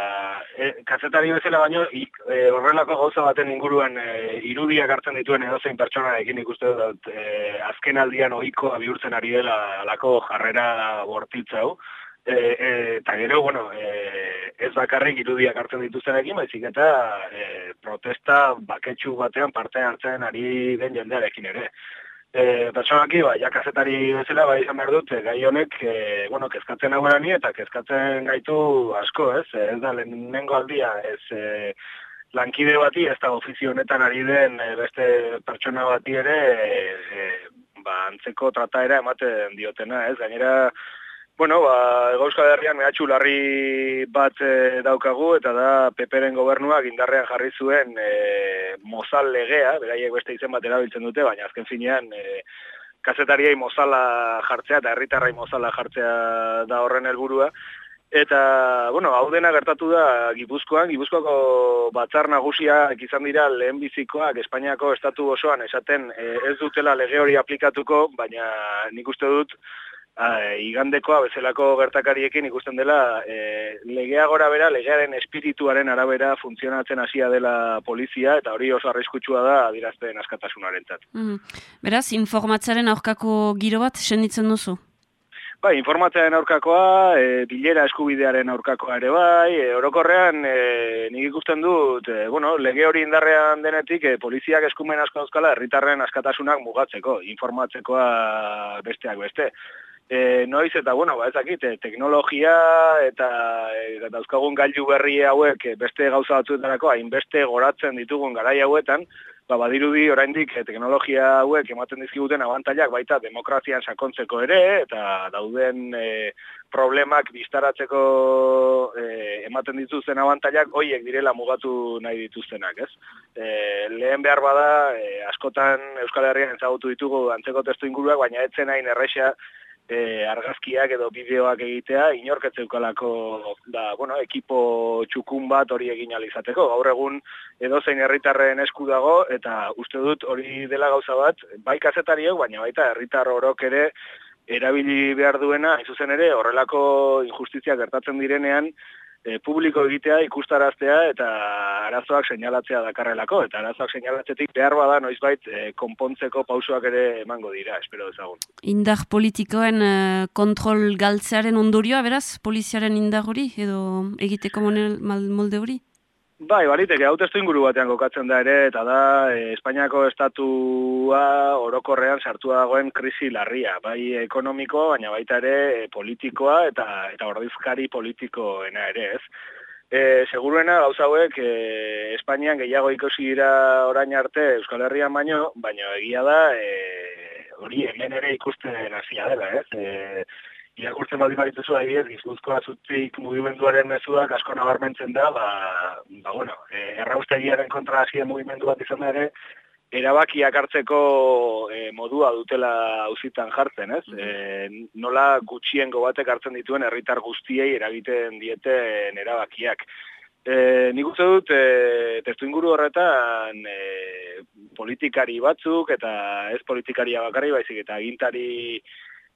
U: e, kazetari bezala baino, ik, e, horrelako gauza baten inguruan e, irudiak hartzen dituen edozein pertsona ekin ikuste dut, e, azken aldian ohiko bihurtzen ari dela alako jarrera bortitzau, e, e, eta gero, bueno, e, ez bakarrik irudiak hartzen dituzten ekin, baizik eta e, protesta baketsu batean parte hartzen ari den jendearekin ere. E, Pertsonaki, ba, jakazetari bezala, bai izan behar dut, gai honek, e, bueno, kezkatzen hau ni eta kezkatzen gaitu asko, ez? Ez da, lehenengo aldia, ez e, lankide bati, ez da, ofizio honetan ari den beste pertsona bati ere, e, ba, antzeko trataera ematen diotena, ez? Gainera, Bueno, ba, Euskal Herrian mehatxu larri bat e, daukagu, eta da Peperen gobernuak indarrean jarri zuen e, mozal legea, beraiek beste izen bat erabiltzen dute, baina azken finean e, kazetariai mozala jartzea eta herritarrai mozala jartzea da horren helburua. Eta, bueno, hau dena gertatu da Gipuzkoan, Gipuzkoako batzar nagusia izan dira lehenbizikoak Espainiako estatu osoan esaten ez dutela lege hori aplikatuko, baina nik uste dut a, igandekoa bezalako gertakariekin ikusten dela e, legea gora bera, legearen espirituaren arabera funtzionatzen hasia dela polizia eta hori oso arriskutsua da adirazten askatasunaren tat.
A: Mm. Beraz, informatzaren aurkako giro bat senditzen duzu?
U: Bai, informatzearen aurkakoa, e, bilera eskubidearen aurkakoa ere bai, e, orokorrean e, nik ikusten dut, e, bueno, lege hori indarrean denetik, e, poliziak eskumen asko dauzkala herritarren askatasunak mugatzeko, informatzekoa besteak beste. E, noiz eta, bueno, ba, ezakit, e, teknologia eta e, dauzkagun gailu berri hauek beste gauza batzuetarako hainbeste goratzen ditugun garai hauetan, ba, badirudi oraindik teknologia hauek ematen dizkiguten abantailak baita demokrazian sakontzeko ere, eta dauden e, problemak biztaratzeko e, ematen dituzten abantailak hoiek direla mugatu nahi dituztenak, ez? E, lehen behar bada, e, askotan Euskal Herrian ezagutu ditugu antzeko testu inguruak, baina etzen hain erresa e, argazkiak edo bideoak egitea, inorketzeukalako da, bueno, ekipo txukun bat hori egin alizateko. Gaur egun edo zein herritarren esku dago, eta uste dut hori dela gauza bat, bai kazetariok, baina baita herritar orok ere erabili behar duena, hain zuzen ere, horrelako injustizia gertatzen direnean, e, publiko egitea, ikustaraztea eta arazoak seinalatzea dakarrelako. Eta arazoak seinalatzetik behar bada noizbait e, konpontzeko pausoak ere emango dira, espero dezagun.
A: Indar politikoen eh, kontrol galtzearen ondorioa, beraz, poliziaren indar hori, edo egiteko monel, molde hori?
U: Bai, baliteke, hau testu inguru batean kokatzen da ere, eta da, e, Espainiako estatua orokorrean sartu dagoen krisi larria, bai ekonomiko, baina baita ere e, politikoa eta eta ordizkari politikoena ere, ez? E, seguruena, gauza hauek, e, Espainian gehiago ikusi dira orain arte Euskal Herrian baino, baina egia da, hori hemen ere ikusten hasia dela, ez? E, irakurtzen baldin badituzu adibidez, gizbuzkoa zutik mugimenduaren mezuak asko nabarmentzen da, ba, ba bueno, e, erraustegiaren kontra hasien mugimendu bat izan ere, erabakiak hartzeko e, modua dutela auzitan jartzen, ez? E, nola gutxiengo batek hartzen dituen herritar guztiei eragiten dieten erabakiak. E, nik uste dut, e, testu inguru horretan, e, politikari batzuk, eta ez politikaria bakarri, baizik eta agintari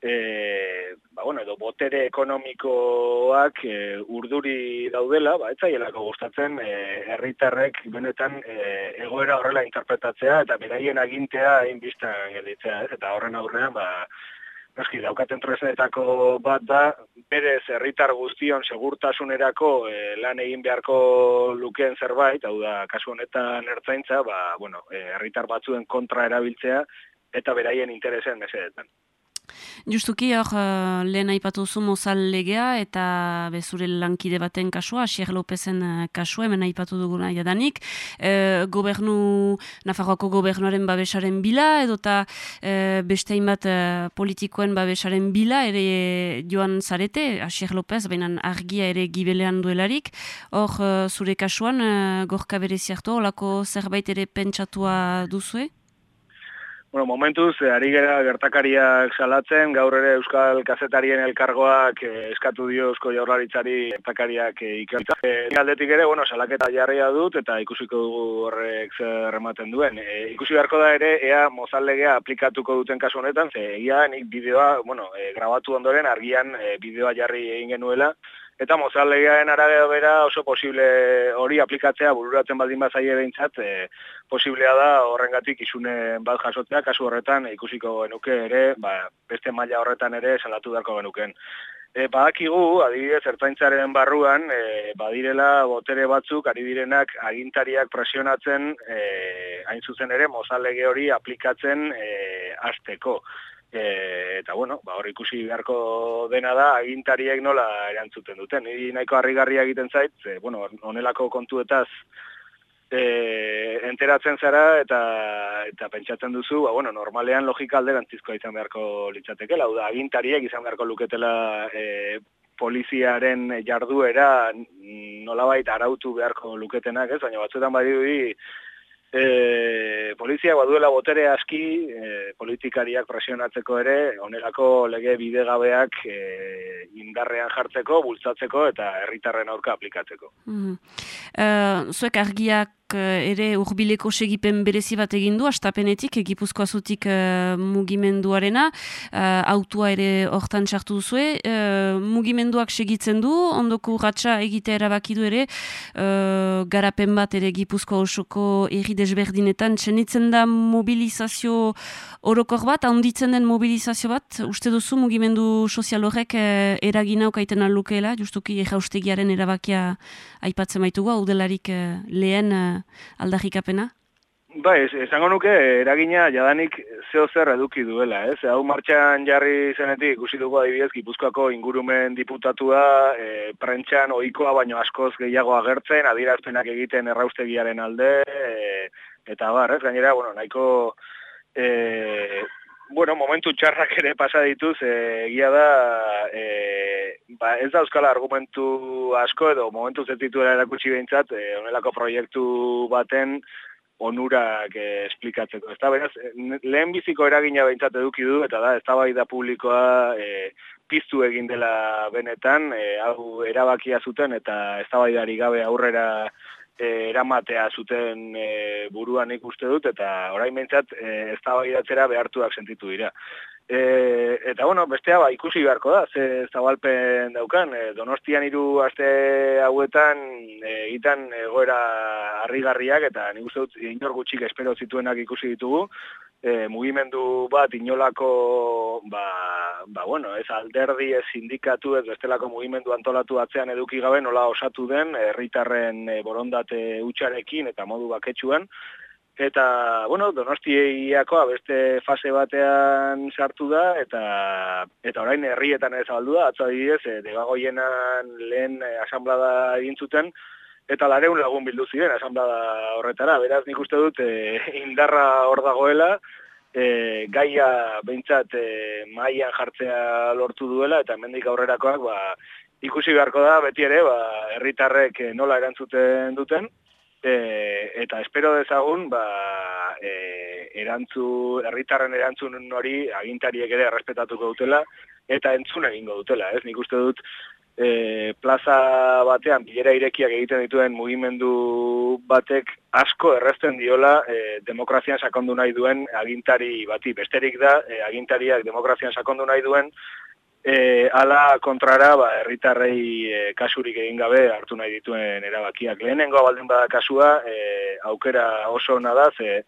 U: e, ba, bueno, edo botere ekonomikoak e, urduri daudela, ba, etzaielako gustatzen e, herritarrek benetan e, egoera horrela interpretatzea eta beraien agintea hain biztan gelditzea, ez? eta horren aurrean, ba, Noski, daukaten tresenetako bat da, berez herritar guztion segurtasunerako e, lan egin beharko lukeen zerbait, hau da, kasu honetan ertzaintza, ba, bueno, herritar batzuen kontra erabiltzea, eta beraien interesen mesedetan.
A: Justuki hor uh, lehen aipatu zu mozal legea eta bezure lankide baten kasua, Asier Lopezen uh, kasua, hemen aipatu duguna jadanik. Uh, gobernu, Nafarroako gobernuaren babesaren bila, edota uh, beste bat politikoen babesaren bila, ere joan zarete, Asier Lopez, baina argia ere gibelean duelarik. Hor zure kasuan, uh, gorka bereziartu, olako zerbait ere pentsatua duzue?
U: Bueno, momentuz, eh, ari gera gertakariak salatzen, gaur ere Euskal Kazetarien elkargoak eh, eskatu dio Eusko Jaurlaritzari gertakariak eh, ikertza. Eh, aldetik ere, bueno, salaketa jarria dut eta ikusiko dugu horrek zer ematen duen. Eh, ikusi beharko da ere, ea mozallegea aplikatuko duten kasu honetan, ze egia nik bideoa, bueno, eh, grabatu ondoren argian eh, bideoa jarri egin genuela, Eta mozalegiaren arabea bera oso posible hori aplikatzea bururatzen baldin bazaie behintzat, e, posiblea da horrengatik isunen bat jasotzea, kasu horretan ikusiko genuke ere, ba, beste maila horretan ere salatu darko genuken. E, badakigu, adibidez, ertzaintzaren barruan, e, badirela botere batzuk, ari direnak agintariak presionatzen, e, hain zuzen ere, mozalege hori aplikatzen e, azteko. E, eta bueno, ba, hor ikusi beharko dena da, agintariek nola erantzuten duten. Ni nahiko harrigarria egiten zait, e, bueno, onelako kontuetaz e, enteratzen zara eta eta pentsatzen duzu, ba, bueno, normalean logika alderantzizkoa izan beharko litzateke, lau da, agintariek izan beharko luketela e, poliziaren jarduera nolabait arautu beharko luketenak, ez? Baina batzuetan badi e, polizia baduela botere aski e, politikariak presionatzeko ere onelako lege bidegabeak e, indarrean jartzeko, bultzatzeko eta herritarren aurka aplikatzeko.
A: Mm -hmm. zuek argiak ere urbileko segipen berezi bat egin du, astapenetik, Gipuzkoa zutik eh, mugimenduarena, uh, autua ere hortan sartu duzue, uh, mugimenduak segitzen du, ondoko urratxa egite erabaki du ere, uh, garapen bat ere Gipuzkoa osoko erri desberdinetan, txenitzen da mobilizazio orokor bat, handitzen den mobilizazio bat, uste duzu mugimendu sozial horrek uh, eragina okaiten alukeela, justuki erraustegiaren erabakia aipatzen baitugu, udelarik uh, lehen uh, aldarrikapena?
U: Es- esango nuke eragina jadanik zeo zer eduki duela, ez? Hau martxan jarri zenetik ikusi dugu adibidez Gipuzkoako ingurumen diputatua e, prentxan ohikoa baino askoz gehiago agertzen, adierazpenak egiten erraustegiaren alde, e, eta bar, ez? Gainera, bueno, nahiko e, bueno, momentu txarrak ere pasa dituz, e, egia da, e, ba, ez da euskal argumentu asko edo momentu zetituela erakutsi behintzat, e, onelako proiektu baten onurak eh, esplikatzeko. Ez da, beraz, eh, lehen biziko eragina behintzat eduki du, eta da, ez da publikoa eh, piztu egin dela benetan, eh, hau erabakia zuten, eta ez gabe aurrera eh, eramatea zuten eh, buruan ikuste dut, eta orain behintzat eh, ez behartuak sentitu dira. E, eta bueno, bestea ba, ikusi beharko da, ze zabalpen daukan, e, donostian hiru aste hauetan e, egiten egoera harrigarriak eta nik uste dut inor gutxik espero zituenak ikusi ditugu, e, mugimendu bat inolako, ba, ba bueno, ez alderdi, ez sindikatu, ez bestelako mugimendu antolatu atzean eduki gabe nola osatu den, herritarren e, borondate utxarekin eta modu baketsuan, Eta, bueno, donostiakoa beste fase batean sartu da, eta eta orain herrietan ez zabaldu da, atzo adibidez, e, debagoienan lehen e, asamblada egin zuten, eta lareun lagun bildu ziren asamblada horretara. Beraz, nik uste dut, e, indarra hor dagoela, e, gaia behintzat e, maian jartzea lortu duela, eta mendik aurrerakoak, ba, ikusi beharko da, beti ere, ba, herritarrek nola erantzuten duten, e, eta espero dezagun ba, e, erantzu, herritarren erantzun hori agintariek ere errespetatuko dutela eta entzun egingo dutela, ez? Nik uste dut e, plaza batean bilera irekiak egiten dituen mugimendu batek asko erresten diola e, demokrazian sakondu nahi duen agintari bati. Besterik da, e, agintariak demokrazian sakondu nahi duen E, ala kontrara, ba, herritarrei e, kasurik egin gabe hartu nahi dituen erabakiak. Lehenengo baldin bada kasua, e, aukera oso ona da, ze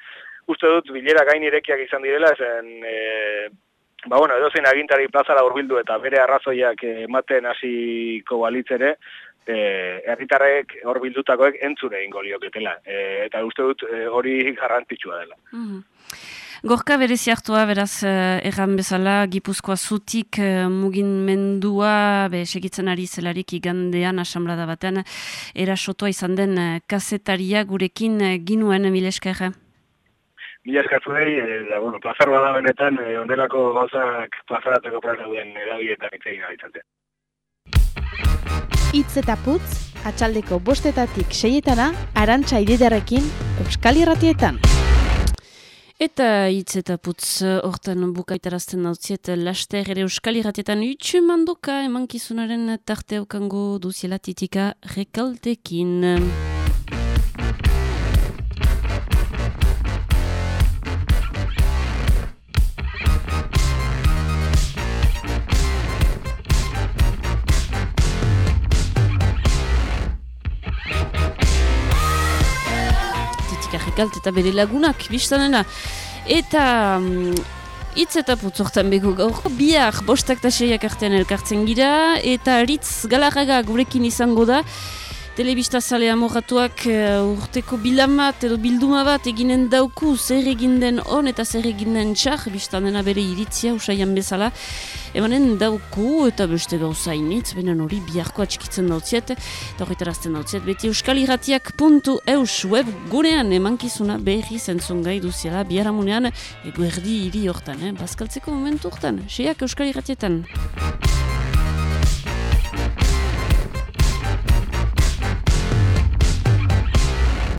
U: uste dut bilera gain irekiak izan direla, zen, e, ba, bueno, edo zein agintari plazara urbildu eta bere arrazoiak ematen hasiko balitzere, e, herritarrek hor bildutakoek entzure egingo lioketela. E, eta uste dut e, hori garrantzitsua dela.
A: Mm Gorka berezi hartua, beraz, eh, erran bezala, Gipuzkoa zutik eh, mugimendua, be, segitzen ari zelarik igandean, asamblada batean, erasotoa izan den eh, kazetaria gurekin eh, ginuen, mileska erra?
U: Mila eskartu dei, eh, da, bueno, plazar bada benetan, eh, ondelako gauzak plazarateko plazaduen edabietan itzegin abitzatea.
T: Itz eta putz, atxaldeko bostetatik seietana, arantxa ididarekin, Euskal Irratietan.
A: Eta hitz eta putz hortan bukaitarazten nautziet laster ere euskal irratietan utxu mandoka emankizunaren tarte okango duziela titika. Galt eta bere lagunak, biztanena. Eta mm, hitz eta putzortan bego gaur, bihar bostak eta artean elkartzen gira, eta ritz galarraga gurekin izango da, Telebista zale amoratuak uh, urteko bilamat edo bilduma bat eginen dauku zer egin den on eta zer egin den txar, biztan bere iritzia usaian bezala. Emanen dauku eta beste gauza initz, benen hori biharko atxikitzen dautziet, eta horretarazten dautziet, beti euskaliratiak.eus web gurean emankizuna berri zentzun gai duziela, biharamunean eguerdi hiri hortan, eh? bazkaltzeko momentu hortan, seiak euskaliratietan.